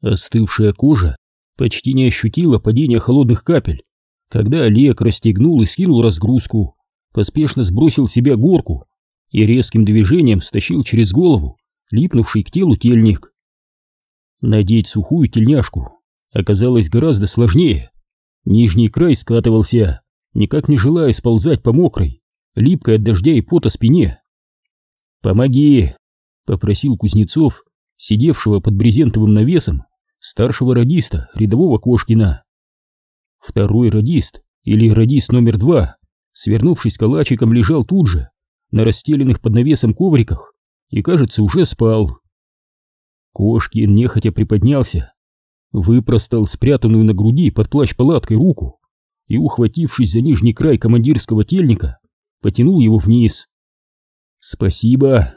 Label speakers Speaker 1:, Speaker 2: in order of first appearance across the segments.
Speaker 1: Остывшая кожа почти не ощутила падения холодных капель, когда Олег расстегнул и скинул разгрузку, поспешно сбросил с себя горку и резким движением стащил через голову липнувший к телу тельник. Надеть сухую тельняшку оказалось гораздо сложнее. Нижний край скатывался, никак не желая сползать по мокрой, липкой от дождя и пота спине. «Помоги!» — попросил Кузнецов, сидевшего под брезентовым навесом, старшего радиста, рядового Кошкина. Второй радист, или радист номер два, свернувшись калачиком, лежал тут же, на расстеленных под навесом ковриках, и, кажется, уже спал. Кошкин нехотя приподнялся, выпростал спрятанную на груди под плащ-палаткой руку и, ухватившись за нижний край командирского тельника, потянул его вниз. «Спасибо!»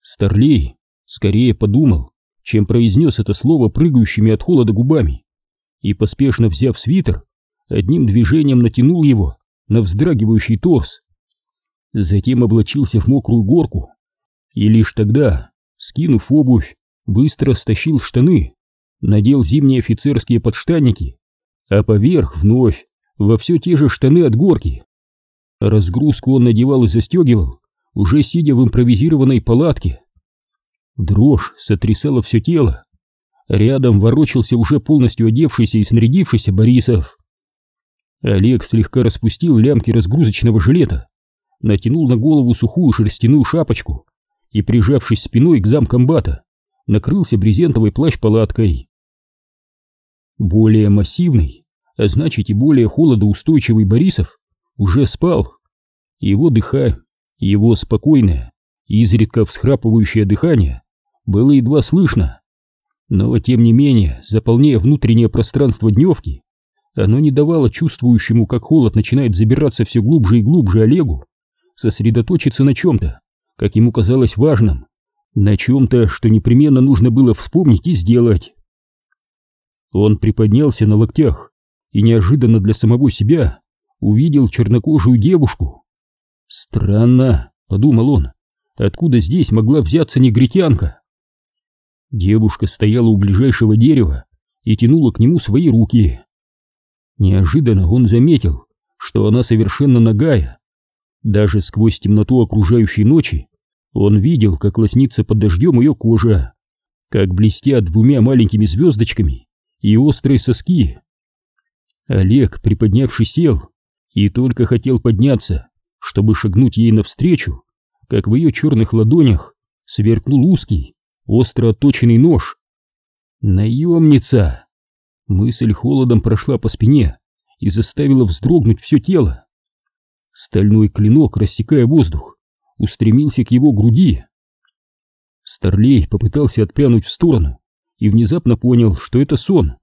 Speaker 1: Старлей скорее подумал, чем произнес это слово прыгающими от холода губами, и, поспешно взяв свитер, одним движением натянул его на вздрагивающий торс. Затем облачился в мокрую горку и лишь тогда, скинув обувь, быстро стащил штаны, надел зимние офицерские подштанники, а поверх вновь во все те же штаны от горки. Разгрузку он надевал и застегивал, уже сидя в импровизированной палатке. Дрожь сотрясала все тело. Рядом ворочался уже полностью одевшийся и снарядившийся Борисов. Олег слегка распустил лямки разгрузочного жилета, натянул на голову сухую шерстяную шапочку и, прижавшись спиной к замкомбата, накрылся брезентовой плащ-палаткой. Более массивный, а значит и более холодоустойчивый Борисов уже спал. Его дыхание, его спокойное, изредка всхрапывающее дыхание было едва слышно. Но, тем не менее, заполняя внутреннее пространство дневки, оно не давало чувствующему, как холод начинает забираться все глубже и глубже Олегу, сосредоточиться на чем-то, как ему казалось важным, на чем-то, что непременно нужно было вспомнить и сделать. Он приподнялся на локтях и неожиданно для самого себя увидел чернокожую девушку. «Странно», — подумал он, — «откуда здесь могла взяться негритянка?» Девушка стояла у ближайшего дерева и тянула к нему свои руки. Неожиданно он заметил, что она совершенно нагая. Даже сквозь темноту окружающей ночи он видел, как лоснится под дождем ее кожа, как блестят двумя маленькими звездочками и острые соски. Олег, приподнявшись, сел и только хотел подняться, чтобы шагнуть ей навстречу, как в ее черных ладонях сверкнул узкий, остро отточенный нож. Наемница! Мысль холодом прошла по спине и заставила вздрогнуть все тело. Стальной клинок, рассекая воздух, устремился к его груди. Старлей попытался отпрянуть в сторону и внезапно понял, что это сон.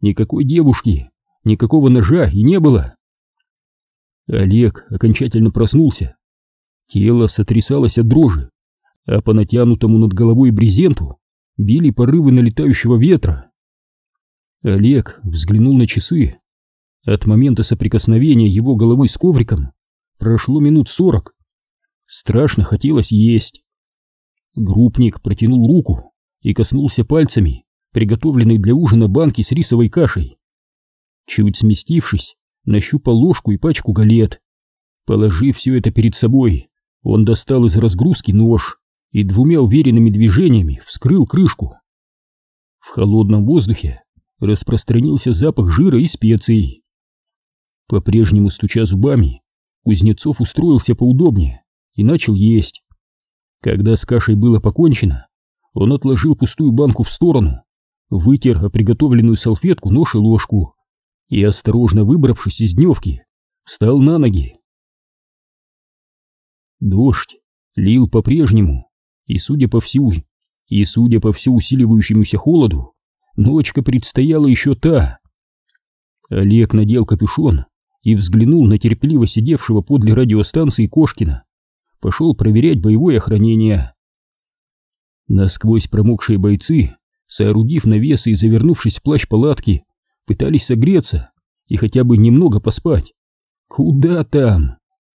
Speaker 1: Никакой девушки, никакого ножа и не было. Олег окончательно проснулся. Тело сотрясалось от дрожи, а по натянутому над головой брезенту били порывы налетающего ветра. Олег взглянул на часы. От момента соприкосновения его головы с ковриком прошло минут сорок. Страшно хотелось есть. Группник протянул руку и коснулся пальцами приготовленной для ужина банки с рисовой кашей. Чуть сместившись, нащупал ложку и пачку галет. Положив все это перед собой, он достал из разгрузки нож и двумя уверенными движениями вскрыл крышку. В холодном воздухе распространился запах жира и специй. По-прежнему стуча зубами, Кузнецов устроился поудобнее и начал есть. Когда с кашей было покончено, он отложил пустую банку в сторону, вытер о приготовленную салфетку нож и ложку и, осторожно выбравшись из дневки, встал на ноги. Дождь лил по-прежнему, и, судя по всему, и, судя по всему усиливающемуся холоду, ночка предстояла еще та. Олег надел капюшон и взглянул на терпеливо сидевшего подле радиостанции Кошкина. Пошел проверять боевое охранение. Насквозь промокшие бойцы, соорудив навесы и завернувшись в плащ палатки, пытались согреться и хотя бы немного поспать. Куда там?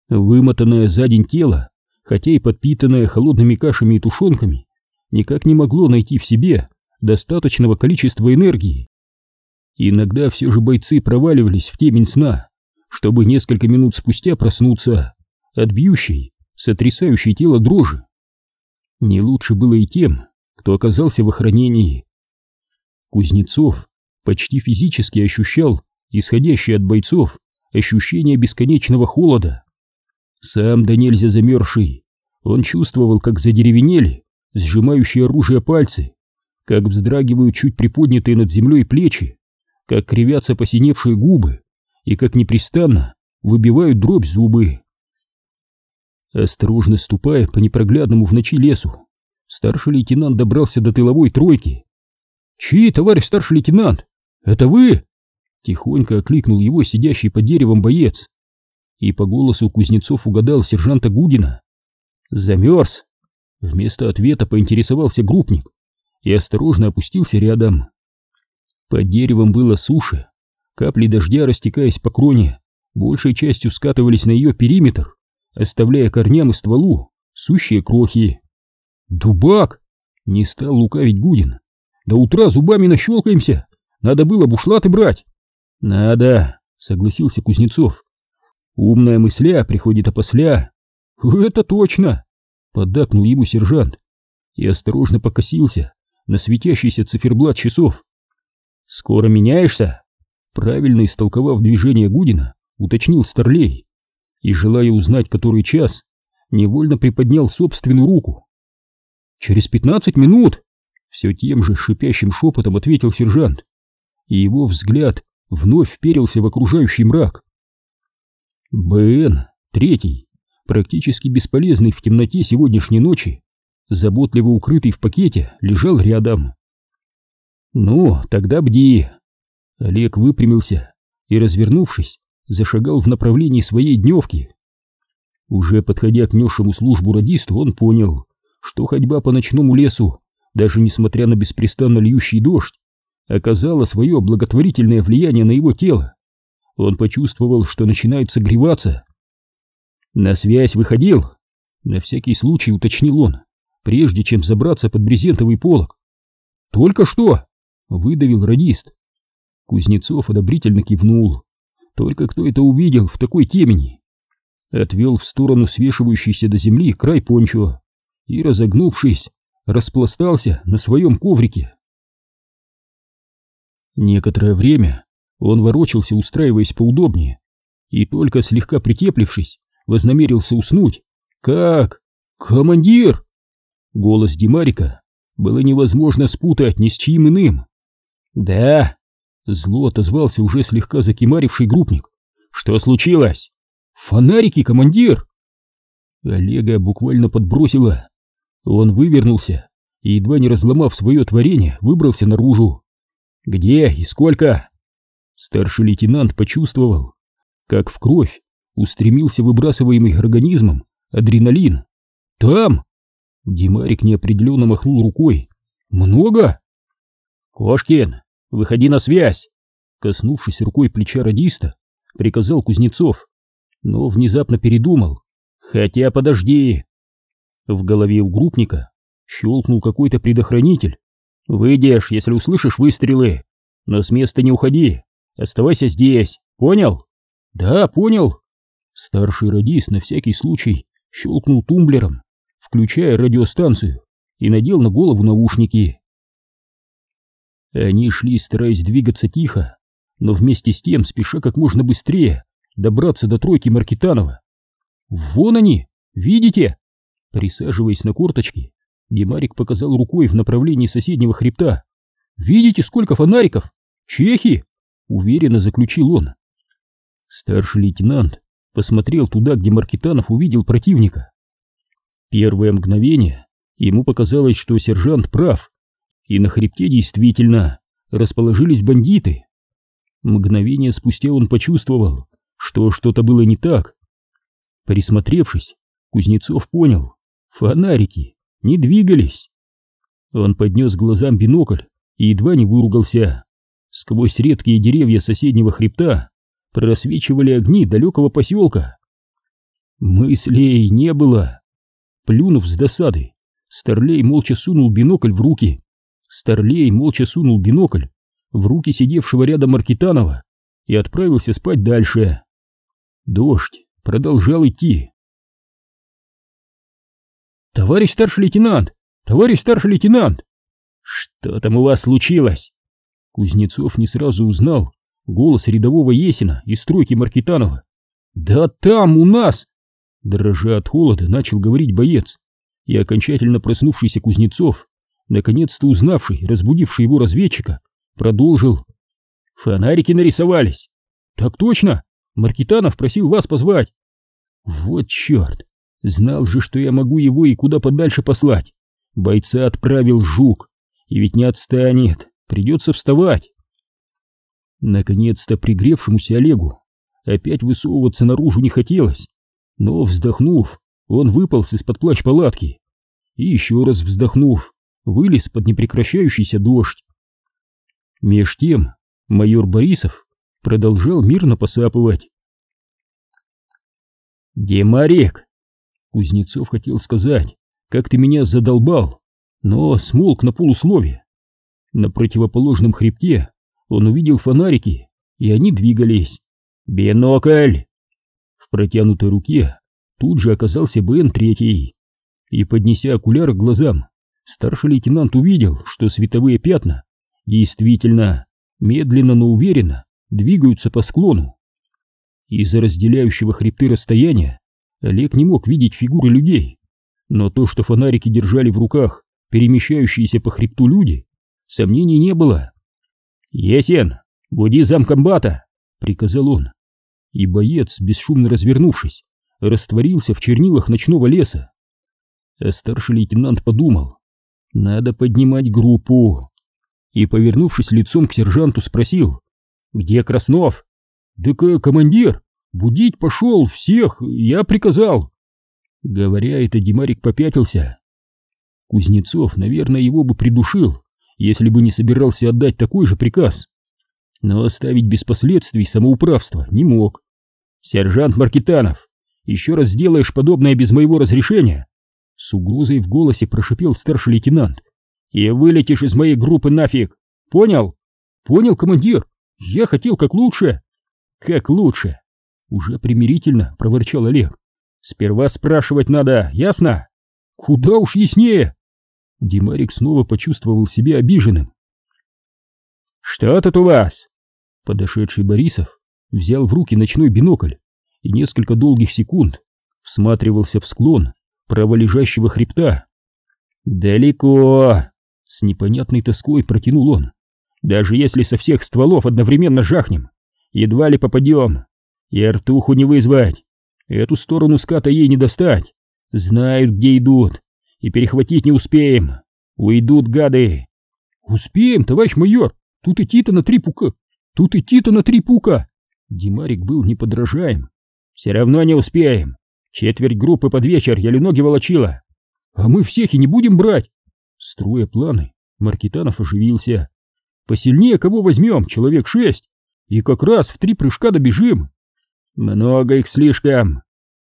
Speaker 1: Вымотанное за день тело, хотя и подпитанное холодными кашами и тушенками, никак не могло найти в себе достаточного количества энергии. Иногда все же бойцы проваливались в темень сна, чтобы несколько минут спустя проснуться от бьющей, сотрясающей тело дрожи. Не лучше было и тем, кто оказался в охранении. Кузнецов почти физически ощущал исходящее от бойцов ощущение бесконечного холода. Сам да нельзя замерзший, он чувствовал, как задеревенели сжимающие оружие пальцы, как вздрагивают чуть приподнятые над землей плечи, как кривятся посиневшие губы и как непрестанно выбивают дробь зубы. Осторожно ступая по непроглядному в ночи лесу, старший лейтенант добрался до тыловой тройки. «Чьи, товарищ старший лейтенант? Это вы?» Тихонько окликнул его сидящий под деревом боец. И по голосу Кузнецов угадал сержанта Гудина. «Замерз!» Вместо ответа поинтересовался группник и осторожно опустился рядом. Под деревом было суше, капли дождя, растекаясь по кроне, большей частью скатывались на ее периметр, оставляя корням и стволу сущие крохи. «Дубак!» — не стал лукавить Гудин. «До утра зубами нащелкаемся! Надо было бушлаты брать!» «Надо!» — согласился Кузнецов. «Умная мысля приходит опосля!» «Это точно!» — поддакнул ему сержант и осторожно покосился на светящийся циферблат часов. «Скоро меняешься?» Правильно истолковав движение Гудина, уточнил Старлей и, желая узнать, который час, невольно приподнял собственную руку. «Через пятнадцать минут!» Все тем же шипящим шепотом ответил сержант, и его взгляд вновь вперился в окружающий мрак. БН, третий, практически бесполезный в темноте сегодняшней ночи, заботливо укрытый в пакете, лежал рядом. «Ну, тогда бди!» Олег выпрямился и, развернувшись, зашагал в направлении своей дневки. Уже подходя к несшему службу радисту, он понял, что ходьба по ночному лесу, даже несмотря на беспрестанно льющий дождь, оказала свое благотворительное влияние на его тело. Он почувствовал, что начинает согреваться, «На связь выходил?» На всякий случай уточнил он, прежде чем забраться под брезентовый полог. «Только что!» — выдавил радист. Кузнецов одобрительно кивнул. Только кто это увидел в такой темени? Отвел в сторону свешивающийся до земли край пончо и, разогнувшись, распластался на своем коврике. Некоторое время он ворочался, устраиваясь поудобнее, и только слегка притеплившись, вознамерился уснуть. «Как? Командир!» Голос Димарика было невозможно спутать ни с чьим иным. «Да!» — зло отозвался уже слегка закимаривший группник. «Что случилось?» «Фонарики, командир!» Олега буквально подбросило. Он вывернулся и, едва не разломав свое творение, выбрался наружу. «Где и сколько?» Старший лейтенант почувствовал, как в кровь устремился выбрасываемый организмом адреналин. «Там!» Димарик неопределенно махнул рукой. «Много?» «Кошкин, выходи на связь!» Коснувшись рукой плеча радиста, приказал Кузнецов, но внезапно передумал. «Хотя подожди!» В голове у группника щелкнул какой-то предохранитель. «Выйдешь, если услышишь выстрелы, но с места не уходи, оставайся здесь, понял?» «Да, понял!» Старший радист на всякий случай щелкнул тумблером, включая радиостанцию, и надел на голову наушники. Они шли, стараясь двигаться тихо, но вместе с тем спеша как можно быстрее добраться до тройки Маркитанова. «Вон они! Видите?» Присаживаясь на корточки, Демарик показал рукой в направлении соседнего хребта. «Видите, сколько фонариков? Чехи!» — уверенно заключил он. Старший лейтенант посмотрел туда, где Маркитанов увидел противника. Первое мгновение ему показалось, что сержант прав, и на хребте действительно расположились бандиты. Мгновение спустя он почувствовал, что что-то было не так. Присмотревшись, Кузнецов понял, фонарики не двигались. Он поднес глазам бинокль и едва не выругался. Сквозь редкие деревья соседнего хребта просвечивали огни далекого поселка. Мыслей не было. Плюнув с досады, Старлей молча сунул бинокль в руки, Старлей молча сунул бинокль в руки сидевшего рядом Маркитанова и отправился спать дальше. Дождь продолжал идти. «Товарищ старший лейтенант! Товарищ старший лейтенант!» «Что там у вас случилось?» Кузнецов не сразу узнал голос рядового Есина из стройки Маркитанова. «Да там, у нас!» Дрожа от холода, начал говорить боец, и окончательно проснувшийся Кузнецов, наконец-то узнавший, разбудивший его разведчика, продолжил. «Фонарики нарисовались!» «Так точно! Маркитанов просил вас позвать!» «Вот черт! Знал же, что я могу его и куда подальше послать! Бойца отправил жук, и ведь не отстанет, придется вставать!» Наконец-то пригревшемуся Олегу опять высовываться наружу не хотелось, но, вздохнув, он выполз из-под плащ-палатки и еще раз вздохнув, вылез под непрекращающийся дождь. Меж тем майор Борисов продолжал мирно посапывать. «Демарек!» Кузнецов хотел сказать, как ты меня задолбал, но смолк на полуслове. На противоположном хребте он увидел фонарики, и они двигались. «Бинокль!» протянутой руке тут же оказался БН-3. И, поднеся окуляр к глазам, старший лейтенант увидел, что световые пятна действительно, медленно, но уверенно двигаются по склону. Из-за разделяющего хребты расстояния Олег не мог видеть фигуры людей, но то, что фонарики держали в руках перемещающиеся по хребту люди, сомнений не было. «Есен, буди замкомбата!» — приказал он и боец, бесшумно развернувшись, растворился в чернилах ночного леса. А старший лейтенант подумал, надо поднимать группу. И, повернувшись лицом к сержанту, спросил, где Краснов? Да командир, будить пошел всех, я приказал. Говоря это, Димарик попятился. Кузнецов, наверное, его бы придушил, если бы не собирался отдать такой же приказ но оставить без последствий самоуправство не мог. «Сержант Маркитанов, еще раз сделаешь подобное без моего разрешения?» С угрозой в голосе прошипел старший лейтенант. «И вылетишь из моей группы нафиг! Понял?» «Понял, командир! Я хотел как лучше!» «Как лучше!» Уже примирительно проворчал Олег. «Сперва спрашивать надо, ясно?» «Куда уж яснее!» Димарик снова почувствовал себя обиженным. «Что тут у вас?» Подошедший Борисов взял в руки ночной бинокль и несколько долгих секунд всматривался в склон праволежащего хребта. «Далеко!» — с непонятной тоской протянул он. «Даже если со всех стволов одновременно жахнем, едва ли попадем. И артуху не вызвать. Эту сторону ската ей не достать. Знают, где идут, и перехватить не успеем. Уйдут гады!» «Успеем, товарищ майор! Тут идти-то на три пука! Тут идти-то на три пука!» Димарик был неподражаем. «Все равно не успеем. Четверть группы под вечер еле ноги волочила. А мы всех и не будем брать!» Строя планы, Маркитанов оживился. «Посильнее кого возьмем, человек шесть, и как раз в три прыжка добежим!» «Много их слишком!»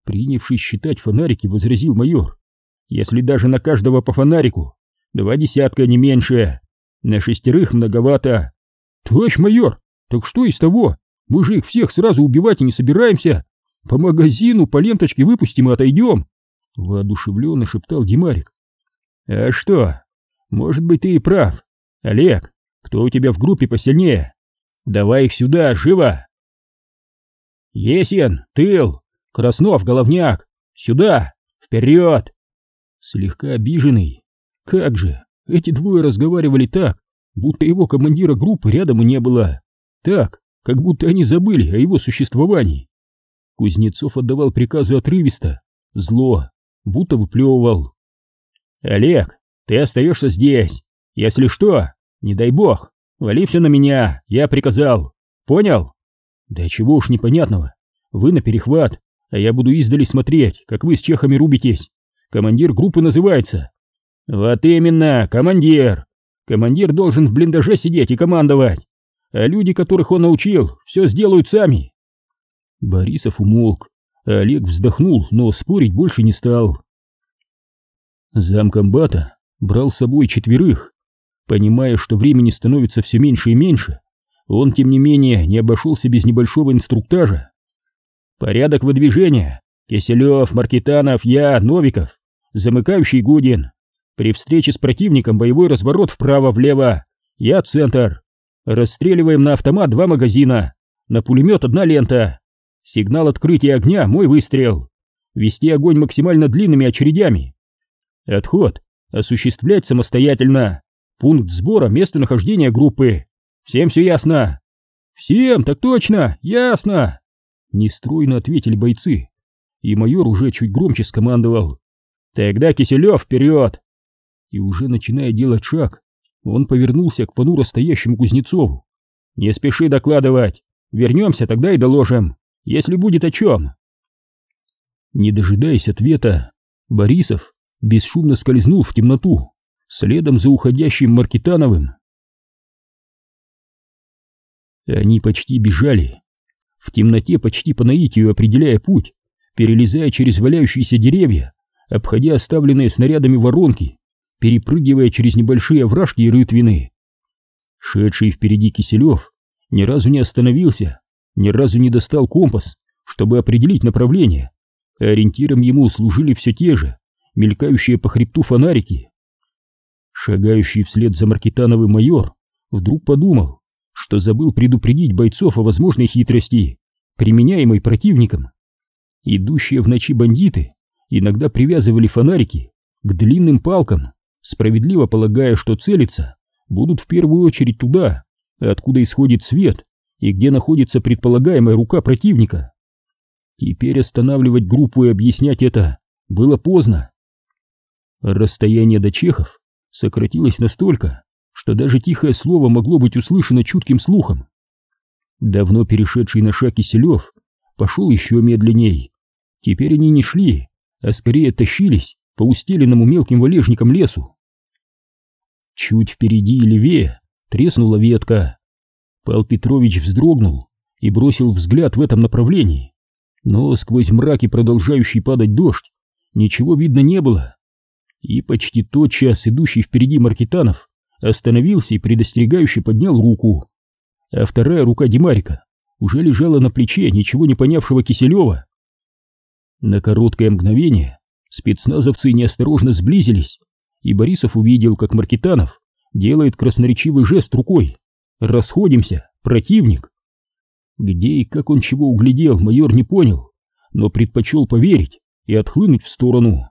Speaker 1: Принявшись считать фонарики, возразил майор. «Если даже на каждого по фонарику, два десятка не меньше. На шестерых многовато. Товарищ майор, так что из того? Мы же их всех сразу убивать и не собираемся. По магазину, по ленточке выпустим и отойдем. Воодушевленно шептал Димарик. А что? Может быть, ты и прав. Олег, кто у тебя в группе посильнее? Давай их сюда, живо! Есен, тыл, Краснов, головняк, сюда, вперед! Слегка обиженный. Как же, эти двое разговаривали так, будто его командира группы рядом и не было. Так, как будто они забыли о его существовании. Кузнецов отдавал приказы отрывисто, зло, будто выплевывал. «Олег, ты остаешься здесь. Если что, не дай бог, вали все на меня, я приказал. Понял?» «Да чего уж непонятного. Вы на перехват, а я буду издали смотреть, как вы с чехами рубитесь. Командир группы называется». «Вот именно, командир. Командир должен в блиндаже сидеть и командовать а люди, которых он научил, все сделают сами. Борисов умолк, а Олег вздохнул, но спорить больше не стал. Замкомбата брал с собой четверых. Понимая, что времени становится все меньше и меньше, он, тем не менее, не обошелся без небольшого инструктажа. «Порядок выдвижения. Киселев, Маркитанов, я, Новиков, замыкающий Гудин. При встрече с противником боевой разворот вправо-влево. Я центр. Расстреливаем на автомат два магазина. На пулемет одна лента. Сигнал открытия огня — мой выстрел. Вести огонь максимально длинными очередями. Отход осуществлять самостоятельно. Пункт сбора, место нахождения группы. Всем все ясно? Всем, так точно, ясно. Нестройно ответили бойцы. И майор уже чуть громче скомандовал. Тогда Киселев вперед! И уже начиная делать шаг, он повернулся к понуро стоящему Кузнецову. «Не спеши докладывать. Вернемся, тогда и доложим, если будет о чем». Не дожидаясь ответа, Борисов бесшумно скользнул в темноту, следом за уходящим Маркитановым. Они почти бежали. В темноте почти по наитию определяя путь, перелезая через валяющиеся деревья, обходя оставленные снарядами воронки, перепрыгивая через небольшие овражки и рытвины. Шедший впереди Киселев ни разу не остановился, ни разу не достал компас, чтобы определить направление. Ориентиром ему служили все те же, мелькающие по хребту фонарики. Шагающий вслед за Маркитановым майор вдруг подумал, что забыл предупредить бойцов о возможной хитрости, применяемой противником. Идущие в ночи бандиты иногда привязывали фонарики к длинным палкам, справедливо полагая, что целиться будут в первую очередь туда, откуда исходит свет и где находится предполагаемая рука противника. Теперь останавливать группу и объяснять это было поздно. Расстояние до чехов сократилось настолько, что даже тихое слово могло быть услышано чутким слухом. Давно перешедший на шаг Киселев пошел еще медленней. Теперь они не шли, а скорее тащились по устеленному мелким валежником лесу. Чуть впереди и левее треснула ветка. Пал Петрович вздрогнул и бросил взгляд в этом направлении, но сквозь мраки продолжающий падать дождь ничего видно не было. И почти тотчас идущий впереди Маркитанов остановился и предостерегающе поднял руку, а вторая рука Димарика уже лежала на плече ничего не понявшего Киселева. На короткое мгновение спецназовцы неосторожно сблизились, и Борисов увидел, как Маркитанов делает красноречивый жест рукой. «Расходимся, противник!» Где и как он чего углядел, майор не понял, но предпочел поверить и отхлынуть в сторону.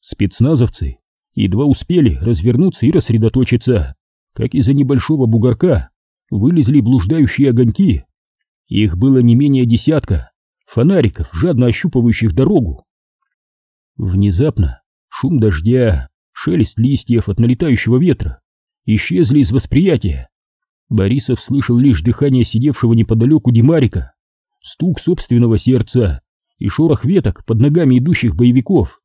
Speaker 1: Спецназовцы едва успели развернуться и рассредоточиться, как из-за небольшого бугорка вылезли блуждающие огоньки. Их было не менее десятка, фонариков, жадно ощупывающих дорогу. Внезапно шум дождя, шелест листьев от налетающего ветра исчезли из восприятия. Борисов слышал лишь дыхание сидевшего неподалеку Димарика, стук собственного сердца и шорох веток под ногами идущих боевиков.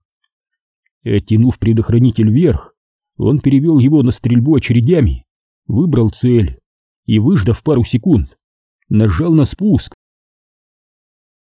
Speaker 1: Оттянув предохранитель вверх, он перевел его на стрельбу очередями, выбрал цель и, выждав пару секунд, нажал на спуск.